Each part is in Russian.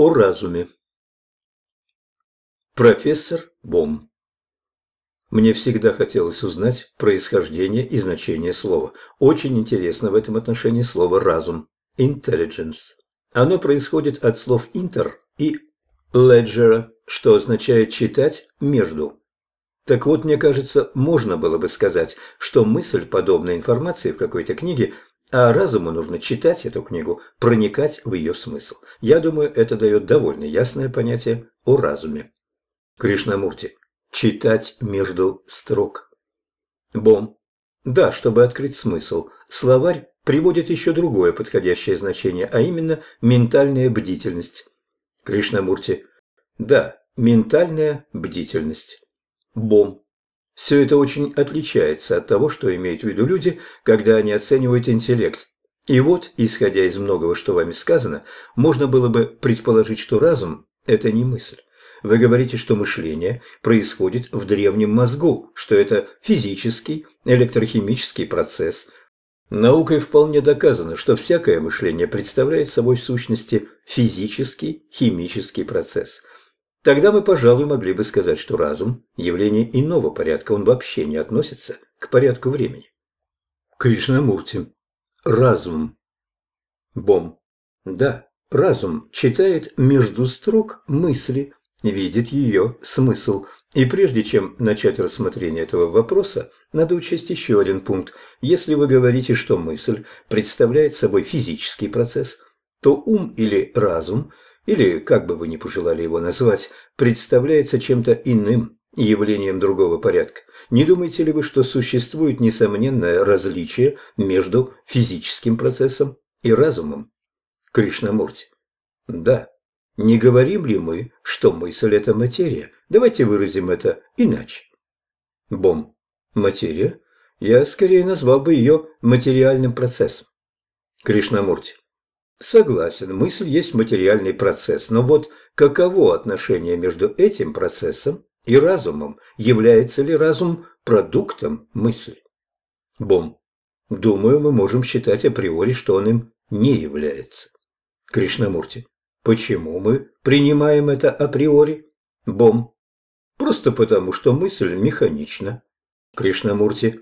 О разуме. Профессор Бом. Мне всегда хотелось узнать происхождение и значение слова. Очень интересно в этом отношении слово «разум» – «intelligence». Оно происходит от слов «inter» и «ledger», что означает «читать между». Так вот, мне кажется, можно было бы сказать, что мысль подобной информации в какой-то книге – а разуму нужно читать эту книгу, проникать в ее смысл. Я думаю, это дает довольно ясное понятие о разуме. Кришнамурти. Читать между строк. Бом. Да, чтобы открыть смысл. Словарь приводит еще другое подходящее значение, а именно ментальная бдительность. Кришнамурти. Да, ментальная бдительность. Бом. Все это очень отличается от того, что имеют в виду люди, когда они оценивают интеллект. И вот, исходя из многого, что вами сказано, можно было бы предположить, что разум – это не мысль. Вы говорите, что мышление происходит в древнем мозгу, что это физический, электрохимический процесс. Наукой вполне доказано, что всякое мышление представляет собой в сущности физический, химический процесс – Тогда мы, пожалуй, могли бы сказать, что разум – явление иного порядка, он вообще не относится к порядку времени. Кришнамурти. Разум. Бом. Да, разум читает между строк мысли, видит ее смысл. И прежде чем начать рассмотрение этого вопроса, надо учесть еще один пункт. Если вы говорите, что мысль представляет собой физический процесс, то ум или разум – или, как бы вы ни пожелали его назвать, представляется чем-то иным, явлением другого порядка. Не думаете ли вы, что существует несомненное различие между физическим процессом и разумом? Кришнамурти. Да. Не говорим ли мы, что мысль – это материя? Давайте выразим это иначе. Бом. Материя? Я скорее назвал бы ее материальным процессом. Кришнамурти. Согласен, мысль есть материальный процесс, но вот каково отношение между этим процессом и разумом? Является ли разум продуктом мысли? Бом. Думаю, мы можем считать априори, что он им не является. Кришнамурти. Почему мы принимаем это априори? Бом. Просто потому, что мысль механична. Кришнамурти.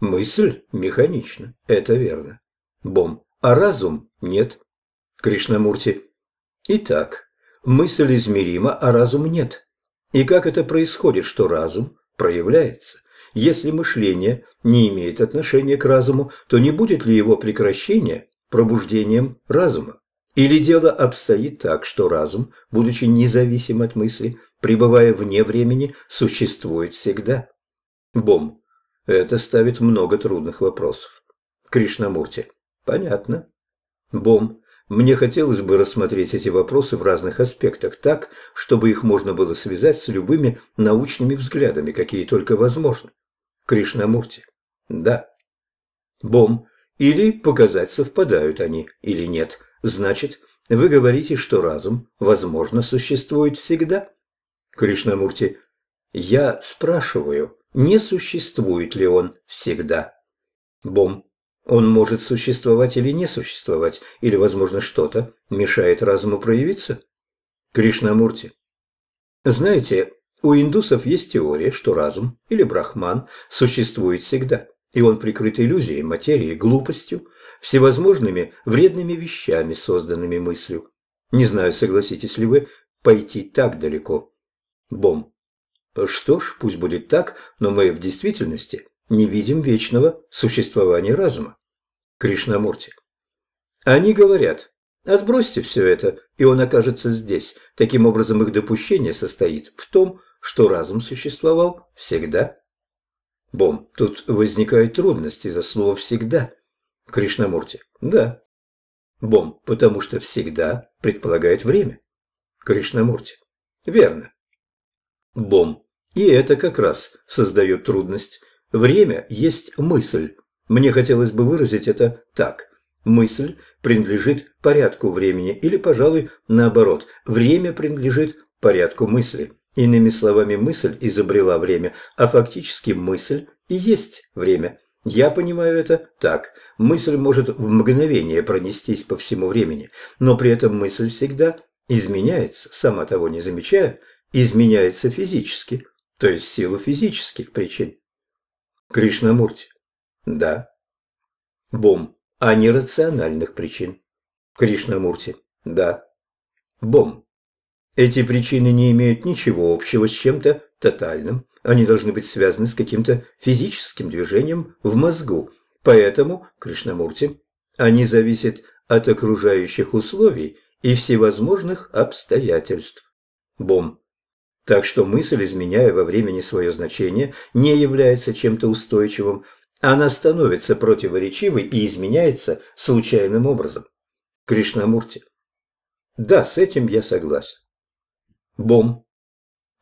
Мысль механична, это верно. Бом. А разум нет. Кришнамурти. Итак, мысль измерима, а разум нет. И как это происходит, что разум проявляется? Если мышление не имеет отношения к разуму, то не будет ли его прекращение пробуждением разума? Или дело обстоит так, что разум, будучи независим от мысли, пребывая вне времени, существует всегда? Бом. Это ставит много трудных вопросов. Кришнамурти. Понятно. Бом. Мне хотелось бы рассмотреть эти вопросы в разных аспектах так, чтобы их можно было связать с любыми научными взглядами, какие только возможны. Кришнамурти. Да. Бом. Или показать, совпадают они или нет. Значит, вы говорите, что разум, возможно, существует всегда? Кришнамурти. Я спрашиваю, не существует ли он всегда? Бом. Он может существовать или не существовать, или, возможно, что-то мешает разуму проявиться? Кришнамурти. Знаете, у индусов есть теория, что разум или брахман существует всегда, и он прикрыт иллюзией, материей, глупостью, всевозможными вредными вещами, созданными мыслью. Не знаю, согласитесь ли вы пойти так далеко. Бом. Что ж, пусть будет так, но мы в действительности не видим вечного существования разума. Кришнамурти. Они говорят, отбросьте все это, и он окажется здесь. Таким образом, их допущение состоит в том, что разум существовал всегда. Бом, тут возникают трудности за слово «всегда». Кришнамурти. Да. Бом, потому что «всегда» предполагает время. Кришнамурти. Верно. Бом. И это как раз создает трудность. Время есть мысль. Мне хотелось бы выразить это так. Мысль принадлежит порядку времени, или, пожалуй, наоборот, время принадлежит порядку мысли. Иными словами, мысль изобрела время, а фактически мысль и есть время. Я понимаю это так. Мысль может в мгновение пронестись по всему времени, но при этом мысль всегда изменяется, сама того не замечая, изменяется физически, то есть в силу физических причин. Кришнамурти. Да. Бом. А не рациональных причин. Кришнамурти. Да. Бом. Эти причины не имеют ничего общего с чем-то тотальным. Они должны быть связаны с каким-то физическим движением в мозгу. Поэтому, Кришнамурти, они зависят от окружающих условий и всевозможных обстоятельств. Бом. Так что мысль, изменяя во времени свое значение, не является чем-то устойчивым, она становится противоречивой и изменяется случайным образом. Кришнамурти. Да, с этим я согласен. Бом.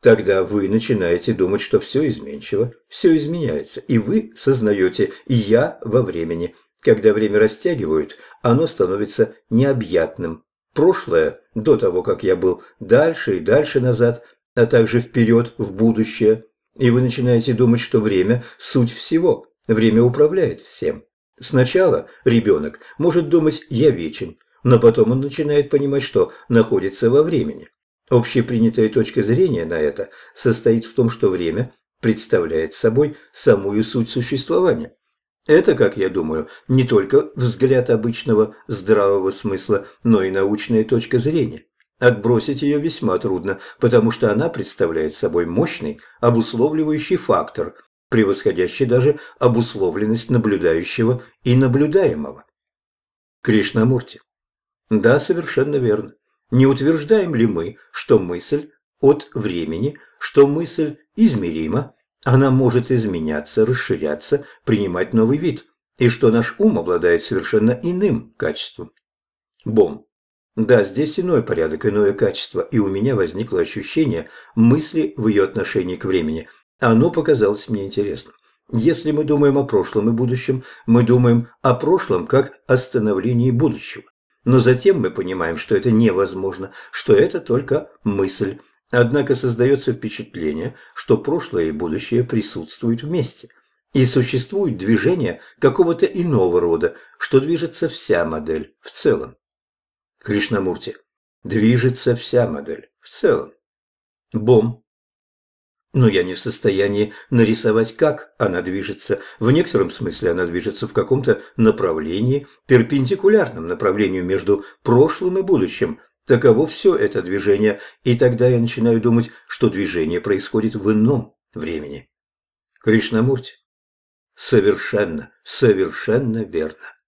Тогда вы начинаете думать, что все изменчиво, все изменяется, и вы сознаете «я» во времени. Когда время растягивают, оно становится необъятным. Прошлое, до того, как я был дальше и дальше назад, а также вперед в будущее. И вы начинаете думать, что время – суть всего, время управляет всем. Сначала ребенок может думать «я вечен», но потом он начинает понимать, что находится во времени. Общепринятая точка зрения на это состоит в том, что время представляет собой самую суть существования. Это, как я думаю, не только взгляд обычного здравого смысла, но и научная точка зрения. Отбросить ее весьма трудно, потому что она представляет собой мощный обусловливающий фактор, превосходящий даже обусловленность наблюдающего и наблюдаемого. Кришнамурти. Да, совершенно верно. Не утверждаем ли мы, что мысль от времени, что мысль измерима, она может изменяться, расширяться, принимать новый вид, и что наш ум обладает совершенно иным качеством? Бом. Да, здесь иной порядок, иное качество, и у меня возникло ощущение мысли в ее отношении к времени. Оно показалось мне интересным. Если мы думаем о прошлом и будущем, мы думаем о прошлом как о становлении будущего. Но затем мы понимаем, что это невозможно, что это только мысль. Однако создается впечатление, что прошлое и будущее присутствуют вместе. И существует движение какого-то иного рода, что движется вся модель в целом. Кришнамурти. Движется вся модель в целом. Бом. Но я не в состоянии нарисовать, как она движется. В некотором смысле она движется в каком-то направлении, перпендикулярном направлению между прошлым и будущим. Таково все это движение, и тогда я начинаю думать, что движение происходит в ином времени. Кришнамурти. Совершенно, совершенно верно.